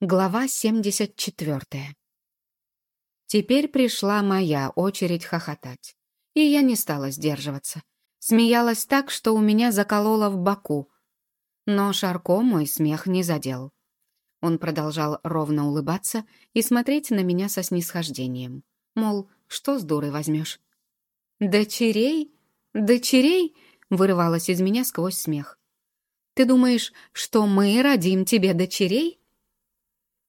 Глава 74. Теперь пришла моя очередь хохотать. И я не стала сдерживаться. Смеялась так, что у меня закололо в боку. Но Шарко мой смех не задел. Он продолжал ровно улыбаться и смотреть на меня со снисхождением. Мол, что с дурой возьмешь? «Дочерей? Дочерей?» — вырывалось из меня сквозь смех. «Ты думаешь, что мы родим тебе дочерей?»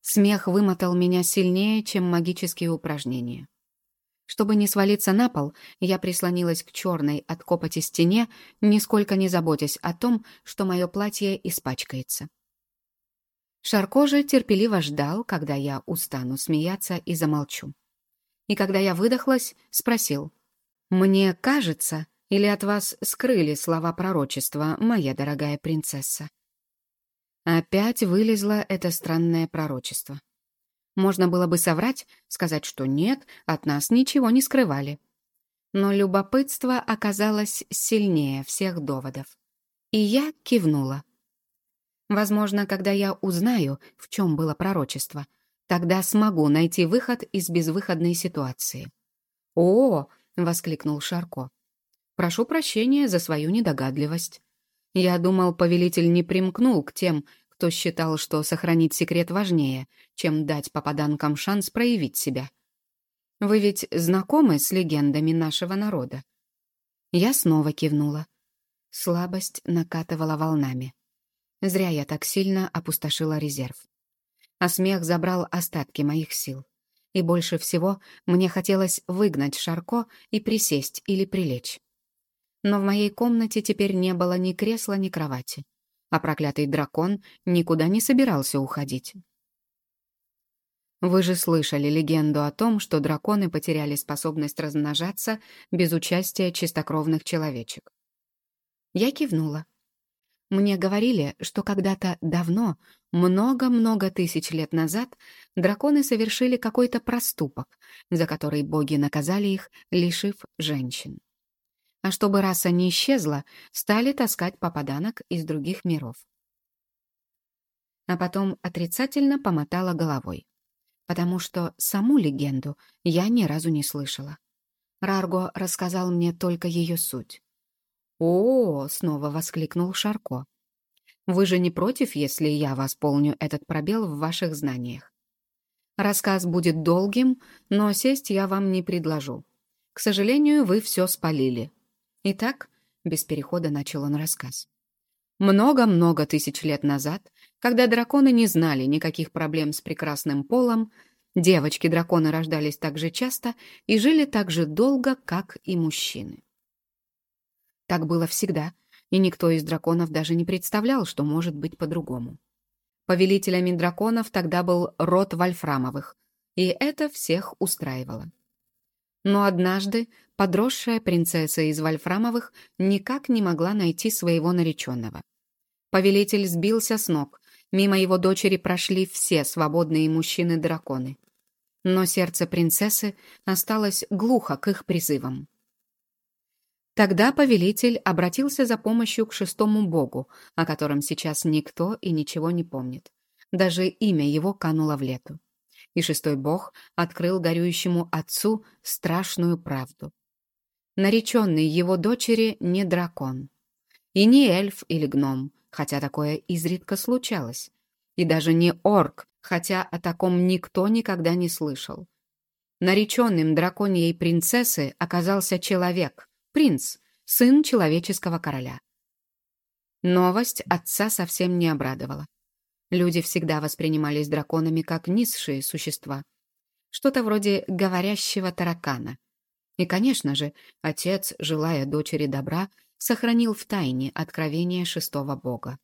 Смех вымотал меня сильнее, чем магические упражнения. Чтобы не свалиться на пол, я прислонилась к черной от копоти стене, нисколько не заботясь о том, что мое платье испачкается. Шарко же терпеливо ждал, когда я устану смеяться и замолчу. И когда я выдохлась, спросил, «Мне кажется, или от вас скрыли слова пророчества, моя дорогая принцесса?» Опять вылезло это странное пророчество. Можно было бы соврать, сказать, что нет, от нас ничего не скрывали. Но любопытство оказалось сильнее всех доводов. И я кивнула. Возможно, когда я узнаю, в чем было пророчество, тогда смогу найти выход из безвыходной ситуации. «О!» — воскликнул Шарко. «Прошу прощения за свою недогадливость. Я думал, повелитель не примкнул к тем, кто считал, что сохранить секрет важнее, чем дать попаданкам шанс проявить себя. Вы ведь знакомы с легендами нашего народа?» Я снова кивнула. Слабость накатывала волнами. Зря я так сильно опустошила резерв. А смех забрал остатки моих сил. И больше всего мне хотелось выгнать Шарко и присесть или прилечь. Но в моей комнате теперь не было ни кресла, ни кровати а проклятый дракон никуда не собирался уходить. Вы же слышали легенду о том, что драконы потеряли способность размножаться без участия чистокровных человечек. Я кивнула. Мне говорили, что когда-то давно, много-много тысяч лет назад, драконы совершили какой-то проступок, за который боги наказали их, лишив женщин а чтобы раса не исчезла, стали таскать попаданок из других миров. А потом отрицательно помотала головой, потому что саму легенду я ни разу не слышала. Рарго рассказал мне только ее суть. «О!» — снова воскликнул Шарко. «Вы же не против, если я восполню этот пробел в ваших знаниях? Рассказ будет долгим, но сесть я вам не предложу. К сожалению, вы все спалили. Итак, без перехода начал он рассказ. Много-много тысяч лет назад, когда драконы не знали никаких проблем с прекрасным полом, девочки-драконы рождались так же часто и жили так же долго, как и мужчины. Так было всегда, и никто из драконов даже не представлял, что может быть по-другому. Повелителями драконов тогда был род Вольфрамовых, и это всех устраивало. Но однажды подросшая принцесса из Вольфрамовых никак не могла найти своего нареченного. Повелитель сбился с ног, мимо его дочери прошли все свободные мужчины-драконы. Но сердце принцессы осталось глухо к их призывам. Тогда повелитель обратился за помощью к шестому богу, о котором сейчас никто и ничего не помнит. Даже имя его кануло в лету и шестой бог открыл горюющему отцу страшную правду. Нареченный его дочери не дракон. И не эльф или гном, хотя такое изредка случалось. И даже не орк, хотя о таком никто никогда не слышал. Нареченным драконьей принцессы оказался человек, принц, сын человеческого короля. Новость отца совсем не обрадовала. Люди всегда воспринимались драконами как низшие существа. Что-то вроде говорящего таракана. И, конечно же, отец, желая дочери добра, сохранил в тайне откровение шестого бога.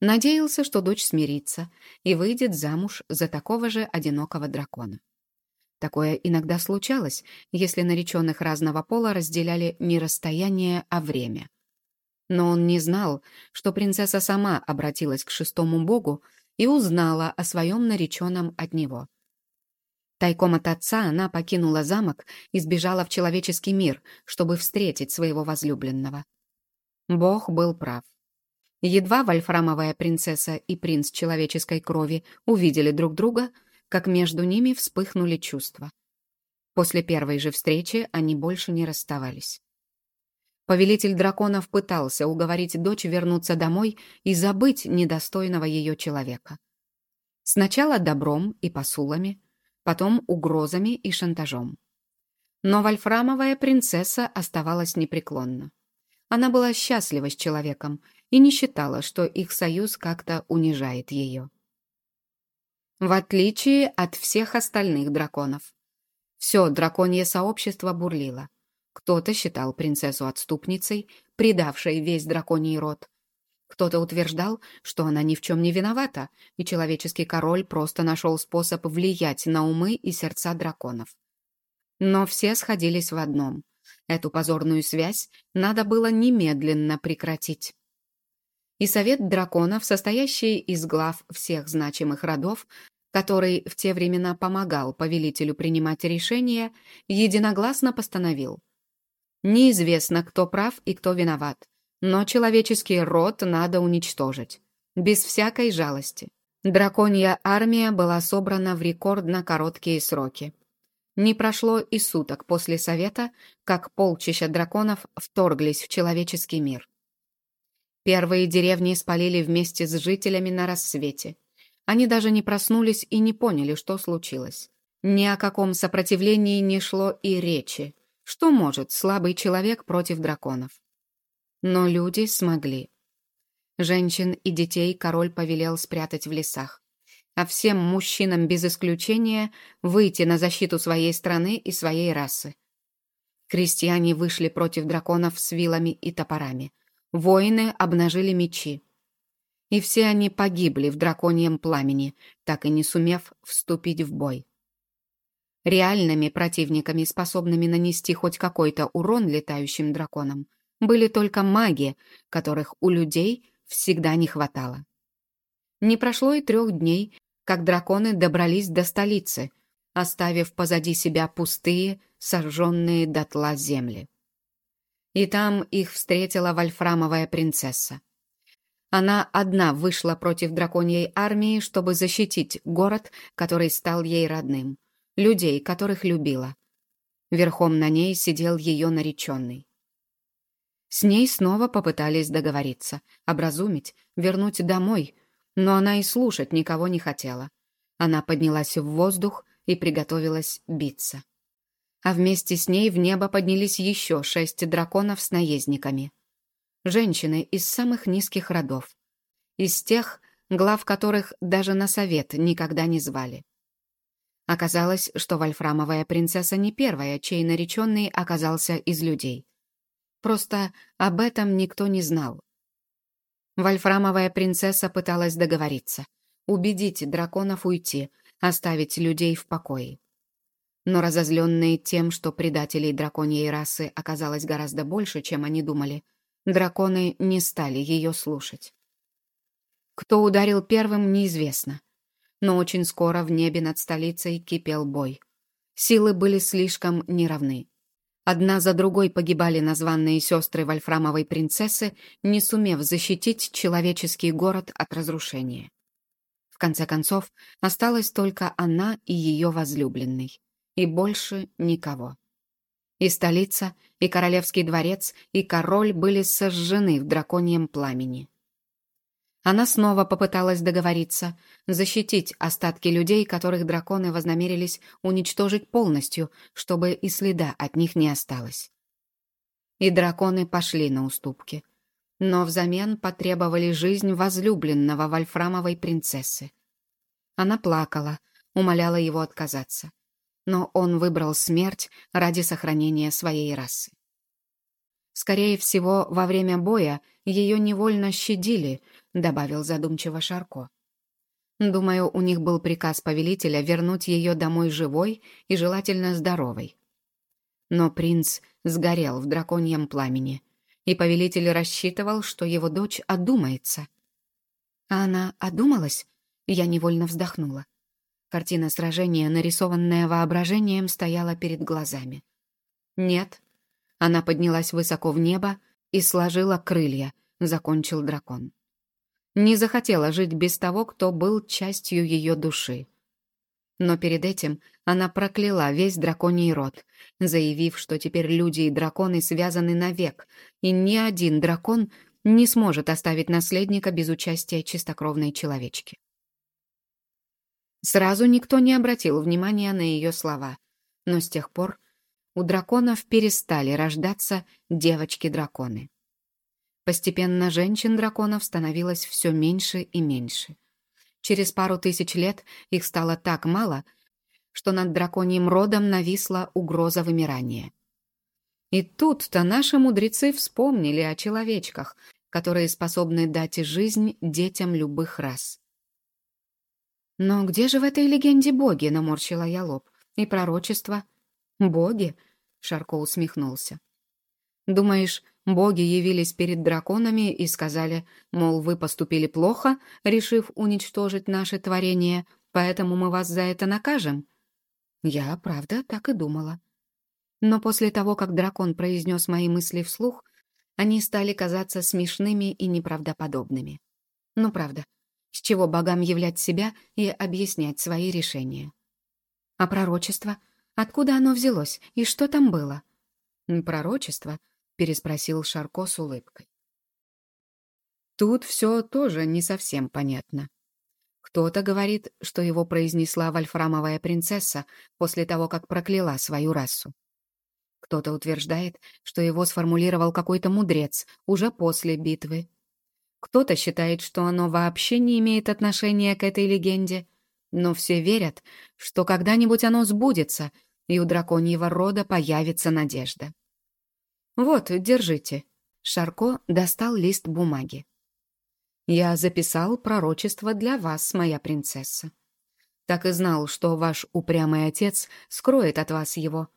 Надеялся, что дочь смирится и выйдет замуж за такого же одинокого дракона. Такое иногда случалось, если нареченных разного пола разделяли не расстояние, а время. Но он не знал, что принцесса сама обратилась к шестому богу и узнала о своем нареченном от него. Тайком от отца она покинула замок и сбежала в человеческий мир, чтобы встретить своего возлюбленного. Бог был прав. Едва вольфрамовая принцесса и принц человеческой крови увидели друг друга, как между ними вспыхнули чувства. После первой же встречи они больше не расставались. Повелитель драконов пытался уговорить дочь вернуться домой и забыть недостойного ее человека. Сначала добром и посулами, потом угрозами и шантажом. Но вольфрамовая принцесса оставалась непреклонна. Она была счастлива с человеком и не считала, что их союз как-то унижает ее. В отличие от всех остальных драконов. Все драконье сообщество бурлило. Кто-то считал принцессу отступницей, предавшей весь драконий род. Кто-то утверждал, что она ни в чем не виновата, и человеческий король просто нашел способ влиять на умы и сердца драконов. Но все сходились в одном. Эту позорную связь надо было немедленно прекратить. И совет драконов, состоящий из глав всех значимых родов, который в те времена помогал повелителю принимать решения, единогласно постановил – Неизвестно, кто прав и кто виноват, но человеческий род надо уничтожить. Без всякой жалости. Драконья армия была собрана в рекордно короткие сроки. Не прошло и суток после совета, как полчища драконов вторглись в человеческий мир. Первые деревни спалили вместе с жителями на рассвете. Они даже не проснулись и не поняли, что случилось. Ни о каком сопротивлении не шло и речи. Что может слабый человек против драконов? Но люди смогли. Женщин и детей король повелел спрятать в лесах, а всем мужчинам без исключения выйти на защиту своей страны и своей расы. Крестьяне вышли против драконов с вилами и топорами. Воины обнажили мечи. И все они погибли в драконьем пламени, так и не сумев вступить в бой. Реальными противниками, способными нанести хоть какой-то урон летающим драконам, были только маги, которых у людей всегда не хватало. Не прошло и трех дней, как драконы добрались до столицы, оставив позади себя пустые, сожженные дотла земли. И там их встретила вольфрамовая принцесса. Она одна вышла против драконьей армии, чтобы защитить город, который стал ей родным людей, которых любила. Верхом на ней сидел ее нареченный. С ней снова попытались договориться, образумить, вернуть домой, но она и слушать никого не хотела. Она поднялась в воздух и приготовилась биться. А вместе с ней в небо поднялись еще шесть драконов с наездниками. Женщины из самых низких родов. Из тех, глав которых даже на совет никогда не звали. Оказалось, что вольфрамовая принцесса не первая, чей нареченный оказался из людей. Просто об этом никто не знал. Вольфрамовая принцесса пыталась договориться, убедить драконов уйти, оставить людей в покое. Но разозленные тем, что предателей драконьей расы оказалось гораздо больше, чем они думали, драконы не стали ее слушать. Кто ударил первым, неизвестно но очень скоро в небе над столицей кипел бой. Силы были слишком неравны. Одна за другой погибали названные сестры Вольфрамовой принцессы, не сумев защитить человеческий город от разрушения. В конце концов, осталась только она и ее возлюбленный. И больше никого. И столица, и королевский дворец, и король были сожжены в драконьем пламени. Она снова попыталась договориться, защитить остатки людей, которых драконы вознамерились уничтожить полностью, чтобы и следа от них не осталось. И драконы пошли на уступки. Но взамен потребовали жизнь возлюбленного вольфрамовой принцессы. Она плакала, умоляла его отказаться. Но он выбрал смерть ради сохранения своей расы. Скорее всего, во время боя ее невольно щадили, добавил задумчиво Шарко. Думаю, у них был приказ повелителя вернуть ее домой живой и желательно здоровой. Но принц сгорел в драконьем пламени, и повелитель рассчитывал, что его дочь одумается. А она одумалась? Я невольно вздохнула. Картина сражения, нарисованная воображением, стояла перед глазами. Нет, она поднялась высоко в небо и сложила крылья, закончил дракон. не захотела жить без того, кто был частью ее души. Но перед этим она прокляла весь драконий род, заявив, что теперь люди и драконы связаны навек, и ни один дракон не сможет оставить наследника без участия чистокровной человечки. Сразу никто не обратил внимания на ее слова, но с тех пор у драконов перестали рождаться девочки-драконы. Постепенно женщин-драконов становилось все меньше и меньше. Через пару тысяч лет их стало так мало, что над драконьим родом нависла угроза вымирания. И тут-то наши мудрецы вспомнили о человечках, которые способны дать жизнь детям любых рас. «Но где же в этой легенде боги?» — наморщила я лоб. «И пророчество?» «Боги?» — Шарко усмехнулся. «Думаешь, боги явились перед драконами и сказали, мол, вы поступили плохо, решив уничтожить наше творение, поэтому мы вас за это накажем?» Я, правда, так и думала. Но после того, как дракон произнес мои мысли вслух, они стали казаться смешными и неправдоподобными. Ну, правда, с чего богам являть себя и объяснять свои решения? А пророчество? Откуда оно взялось и что там было? Пророчество? Переспросил Шарко с улыбкой. Тут все тоже не совсем понятно. Кто-то говорит, что его произнесла вольфрамовая принцесса после того, как прокляла свою расу. Кто-то утверждает, что его сформулировал какой-то мудрец уже после битвы. Кто-то считает, что оно вообще не имеет отношения к этой легенде, но все верят, что когда-нибудь оно сбудется, и у драконьего рода появится надежда. «Вот, держите». Шарко достал лист бумаги. Я записал пророчество для вас, моя принцесса. Так и знал, что ваш упрямый отец скроет от вас его,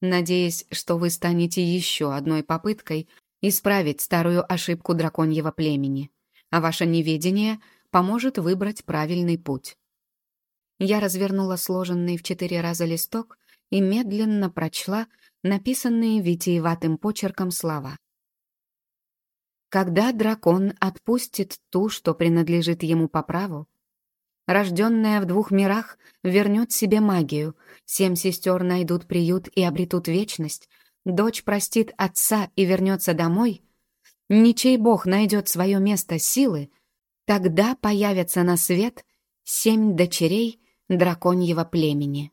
надеясь, что вы станете еще одной попыткой исправить старую ошибку драконьего племени, а ваше неведение поможет выбрать правильный путь. Я развернула сложенный в четыре раза листок и медленно прочла написанные витиеватым почерком слова. Когда дракон отпустит ту, что принадлежит ему по праву, рожденная в двух мирах вернет себе магию, семь сестер найдут приют и обретут вечность, дочь простит отца и вернется домой, ничей бог найдет свое место силы, тогда появятся на свет семь дочерей драконьего племени.